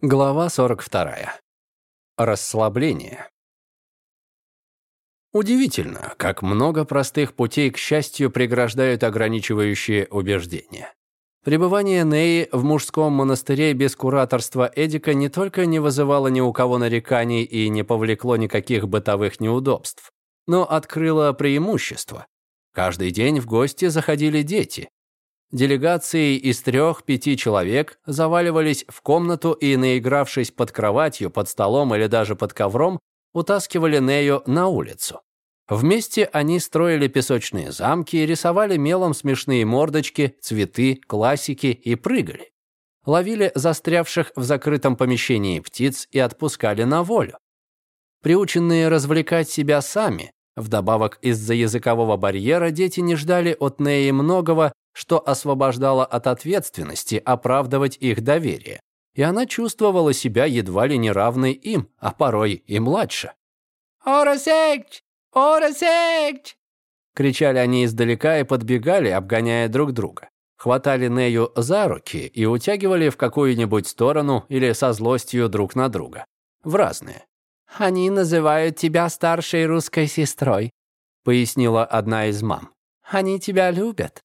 Глава 42. Расслабление. Удивительно, как много простых путей к счастью преграждают ограничивающие убеждения. Пребывание Неи в мужском монастыре без кураторства Эдика не только не вызывало ни у кого нареканий и не повлекло никаких бытовых неудобств, но открыло преимущество. Каждый день в гости заходили дети, Делегации из трех-пяти человек заваливались в комнату и, наигравшись под кроватью, под столом или даже под ковром, утаскивали Нею на улицу. Вместе они строили песочные замки, рисовали мелом смешные мордочки, цветы, классики и прыгали. Ловили застрявших в закрытом помещении птиц и отпускали на волю. Приученные развлекать себя сами, вдобавок из-за языкового барьера дети не ждали от Неи многого что освобождало от ответственности оправдывать их доверие, и она чувствовала себя едва ли не равной им, а порой и младше. «Оросекч! Оросекч!» кричали они издалека и подбегали, обгоняя друг друга. Хватали Нею за руки и утягивали в какую-нибудь сторону или со злостью друг на друга. В разные. «Они называют тебя старшей русской сестрой», пояснила одна из мам. «Они тебя любят.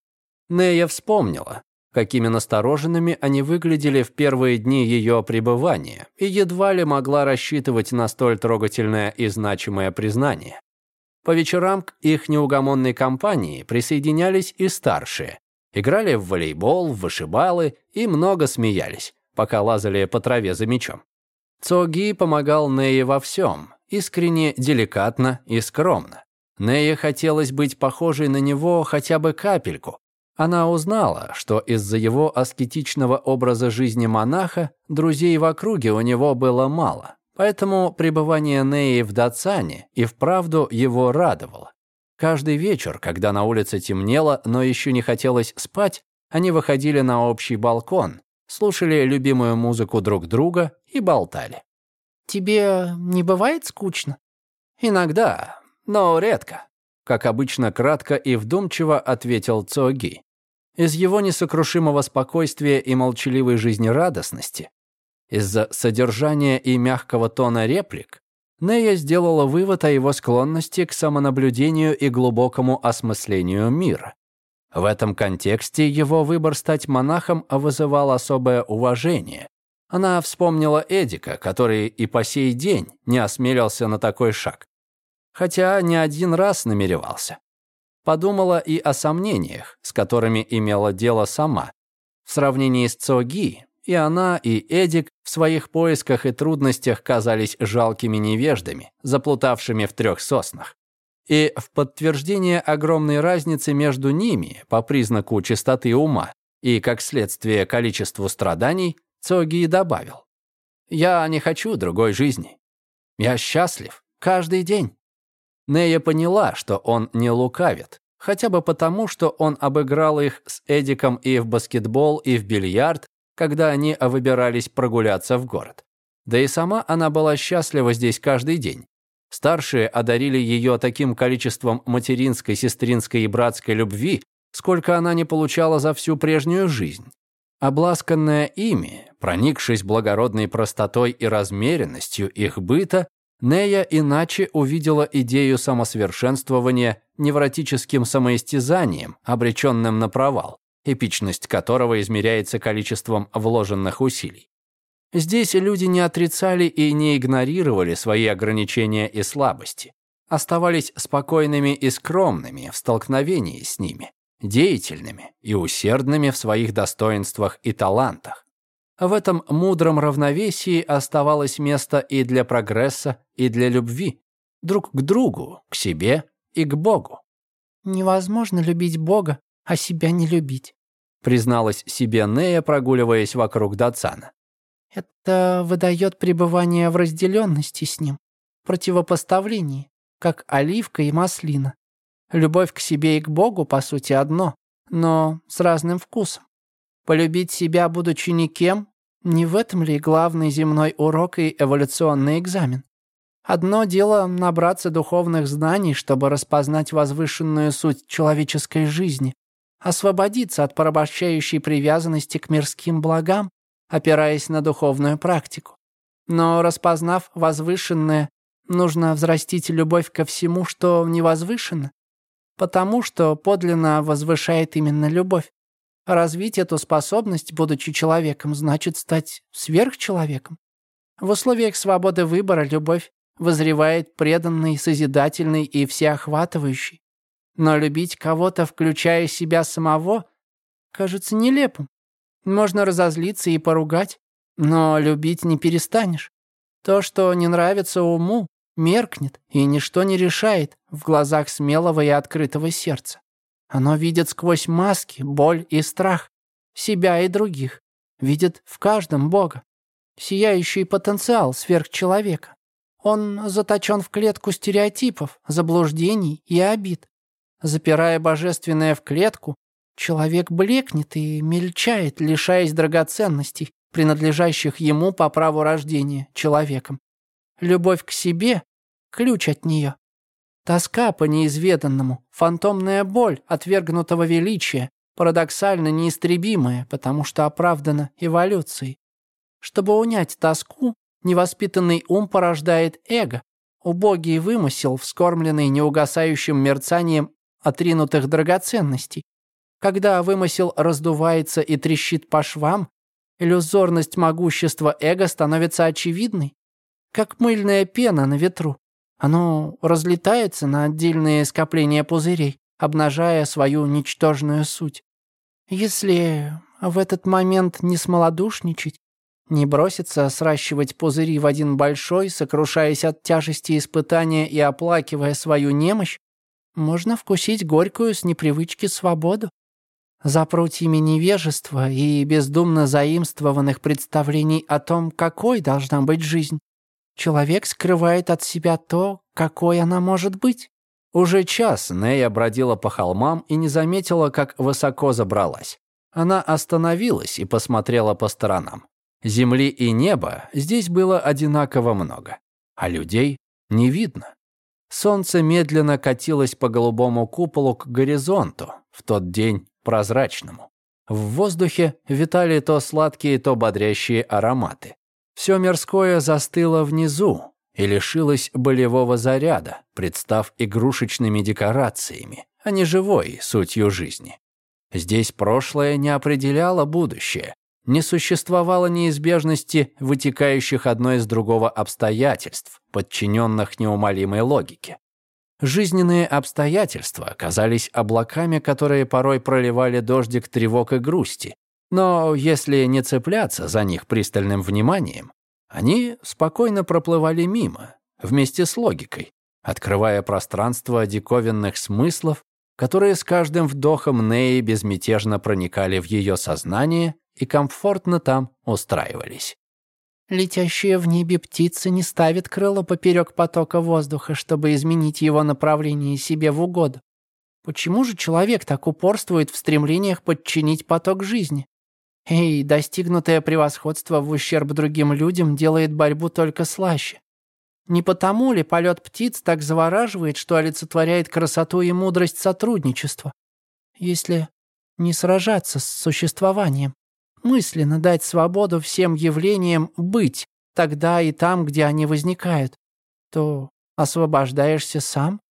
Нея вспомнила, какими настороженными они выглядели в первые дни ее пребывания и едва ли могла рассчитывать на столь трогательное и значимое признание. По вечерам к их неугомонной компании присоединялись и старшие. Играли в волейбол, в вышибалы и много смеялись, пока лазали по траве за мячом. Цоги помогал Нее во всем, искренне, деликатно и скромно. Нее хотелось быть похожей на него хотя бы капельку, она узнала, что из-за его аскетичного образа жизни монаха друзей в округе у него было мало, поэтому пребывание Неи в Дацане и вправду его радовало. Каждый вечер, когда на улице темнело, но еще не хотелось спать, они выходили на общий балкон, слушали любимую музыку друг друга и болтали. «Тебе не бывает скучно?» «Иногда, но редко», как обычно кратко и вдумчиво ответил Цоги. Из его несокрушимого спокойствия и молчаливой жизнерадостности, из-за содержания и мягкого тона реплик, Нея сделала вывод о его склонности к самонаблюдению и глубокому осмыслению мира. В этом контексте его выбор стать монахом вызывал особое уважение. Она вспомнила Эдика, который и по сей день не осмелился на такой шаг. Хотя не один раз намеревался подумала и о сомнениях, с которыми имела дело сама. В сравнении с Цоги, и она, и Эдик в своих поисках и трудностях казались жалкими невеждами, заплутавшими в трех соснах. И в подтверждение огромной разницы между ними по признаку чистоты ума и, как следствие, количеству страданий, Цоги добавил. «Я не хочу другой жизни. Я счастлив каждый день». Нея поняла, что он не лукавит, хотя бы потому, что он обыграл их с Эдиком и в баскетбол, и в бильярд, когда они выбирались прогуляться в город. Да и сама она была счастлива здесь каждый день. Старшие одарили ее таким количеством материнской, сестринской и братской любви, сколько она не получала за всю прежнюю жизнь. Обласканная ими, проникшись благородной простотой и размеренностью их быта, Нея иначе увидела идею самосовершенствования невротическим самоистязанием, обреченным на провал, эпичность которого измеряется количеством вложенных усилий. Здесь люди не отрицали и не игнорировали свои ограничения и слабости, оставались спокойными и скромными в столкновении с ними, деятельными и усердными в своих достоинствах и талантах. В этом мудром равновесии оставалось место и для прогресса, и для любви. Друг к другу, к себе и к Богу. «Невозможно любить Бога, а себя не любить», призналась себе Нея, прогуливаясь вокруг Дацана. «Это выдает пребывание в разделенности с Ним, противопоставлении, как оливка и маслина. Любовь к себе и к Богу, по сути, одно, но с разным вкусом. Полюбить себя, будучи никем, не в этом ли главный земной урок и эволюционный экзамен? Одно дело набраться духовных знаний, чтобы распознать возвышенную суть человеческой жизни, освободиться от порабощающей привязанности к мирским благам, опираясь на духовную практику. Но распознав возвышенное, нужно взрастить любовь ко всему, что невозвышенно, потому что подлинно возвышает именно любовь. Развить эту способность, будучи человеком, значит стать сверхчеловеком. В условиях свободы выбора любовь возревает преданной, созидательной и всеохватывающей. Но любить кого-то, включая себя самого, кажется нелепым. Можно разозлиться и поругать, но любить не перестанешь. То, что не нравится уму, меркнет и ничто не решает в глазах смелого и открытого сердца. Оно видит сквозь маски боль и страх, себя и других, видит в каждом Бога, сияющий потенциал сверхчеловека. Он заточен в клетку стереотипов, заблуждений и обид. Запирая божественное в клетку, человек блекнет и мельчает, лишаясь драгоценностей, принадлежащих ему по праву рождения человеком. Любовь к себе – ключ от нее. Тоска по неизведанному, фантомная боль отвергнутого величия, парадоксально неистребимая, потому что оправдана эволюцией. Чтобы унять тоску, невоспитанный ум порождает эго, убогий вымысел, вскормленный неугасающим мерцанием отринутых драгоценностей. Когда вымысел раздувается и трещит по швам, иллюзорность могущества эго становится очевидной, как мыльная пена на ветру. Оно разлетается на отдельные скопления пузырей, обнажая свою ничтожную суть. Если в этот момент не смолодушничать, не броситься сращивать пузыри в один большой, сокрушаясь от тяжести испытания и оплакивая свою немощь, можно вкусить горькую с непривычки свободу. За прутьями невежества и бездумно заимствованных представлений о том, какой должна быть жизнь, человек скрывает от себя то, какой она может быть. Уже час Нея бродила по холмам и не заметила, как высоко забралась. Она остановилась и посмотрела по сторонам. Земли и неба здесь было одинаково много, а людей не видно. Солнце медленно катилось по голубому куполу к горизонту, в тот день прозрачному. В воздухе витали то сладкие, то бодрящие ароматы. Все мирское застыло внизу и лишилось болевого заряда, представ игрушечными декорациями, а не живой сутью жизни. Здесь прошлое не определяло будущее, не существовало неизбежности, вытекающих одно из другого обстоятельств, подчиненных неумолимой логике. Жизненные обстоятельства оказались облаками, которые порой проливали дождик тревог и грусти. Но если не цепляться за них пристальным вниманием, они спокойно проплывали мимо, вместе с логикой, открывая пространство диковинных смыслов, которые с каждым вдохом Неи безмятежно проникали в ее сознание и комфортно там устраивались. Летящая в небе птица не ставит крыло поперек потока воздуха, чтобы изменить его направление себе в угоду. Почему же человек так упорствует в стремлениях подчинить поток жизни? Эй, достигнутое превосходство в ущерб другим людям делает борьбу только слаще. Не потому ли полет птиц так завораживает, что олицетворяет красоту и мудрость сотрудничества? Если не сражаться с существованием мысленно дать свободу всем явлениям быть тогда и там, где они возникают, то освобождаешься сам,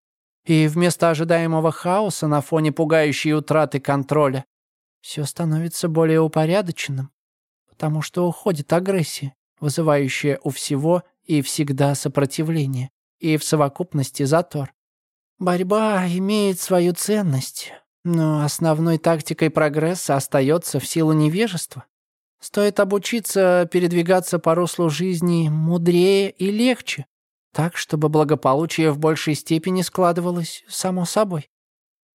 и вместо ожидаемого хаоса на фоне пугающей утраты контроля все становится более упорядоченным, потому что уходит агрессия, вызывающая у всего и всегда сопротивление, и в совокупности затор. Борьба имеет свою ценность, но основной тактикой прогресса остается в силу невежества. Стоит обучиться передвигаться по руслу жизни мудрее и легче, так, чтобы благополучие в большей степени складывалось само собой.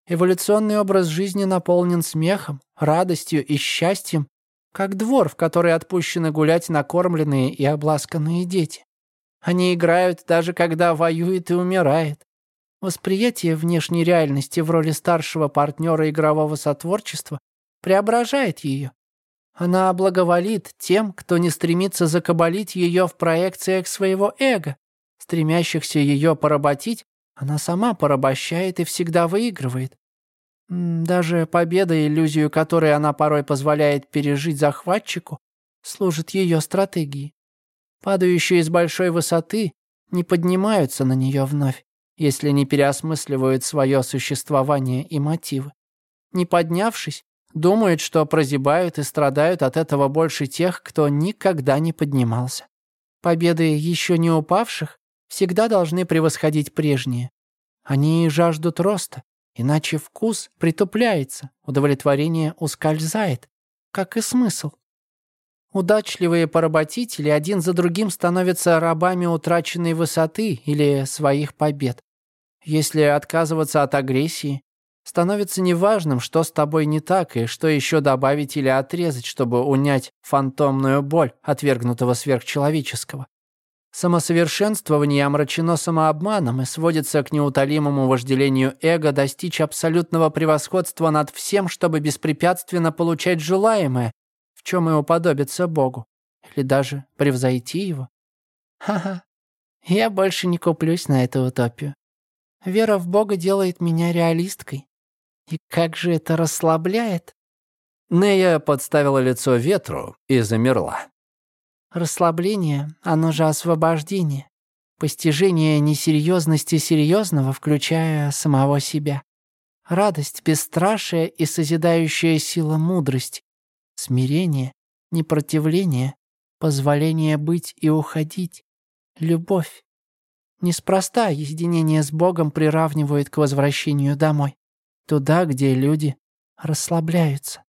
Эволюционный образ жизни наполнен смехом, радостью и счастьем, как двор, в который отпущены гулять накормленные и обласканные дети. Они играют даже когда воюет и умирает. Восприятие внешней реальности в роли старшего партнера игрового сотворчества преображает ее. Она благоволит тем, кто не стремится закабалить ее в проекциях своего эго. Стремящихся ее поработить, она сама порабощает и всегда выигрывает. Даже победа, иллюзию которой она порой позволяет пережить захватчику, служит ее стратегии. Падающие с большой высоты не поднимаются на нее вновь, если не переосмысливают свое существование и мотивы. Не поднявшись, думают, что прозябают и страдают от этого больше тех, кто никогда не поднимался. Победы еще не упавших всегда должны превосходить прежние. Они жаждут роста, иначе вкус притупляется, удовлетворение ускользает, как и смысл. Удачливые поработители один за другим становятся рабами утраченной высоты или своих побед. Если отказываться от агрессии, становится неважным, что с тобой не так и что еще добавить или отрезать, чтобы унять фантомную боль отвергнутого сверхчеловеческого. Самосовершенствование омрачено самообманом и сводится к неутолимому вожделению эго достичь абсолютного превосходства над всем, чтобы беспрепятственно получать желаемое, в чем и уподобиться Богу, или даже превзойти его. Ха-ха, я больше не куплюсь на эту утопию. Вера в Бога делает меня реалисткой. И как же это расслабляет. Нея подставила лицо ветру и замерла. Расслабление, оно же освобождение. Постижение несерьезности серьезного, включая самого себя. Радость, бесстрашие и созидающая сила мудрости. Смирение, непротивление, позволение быть и уходить. Любовь. Неспроста единение с Богом приравнивают к возвращению домой. Туда, где люди расслабляются.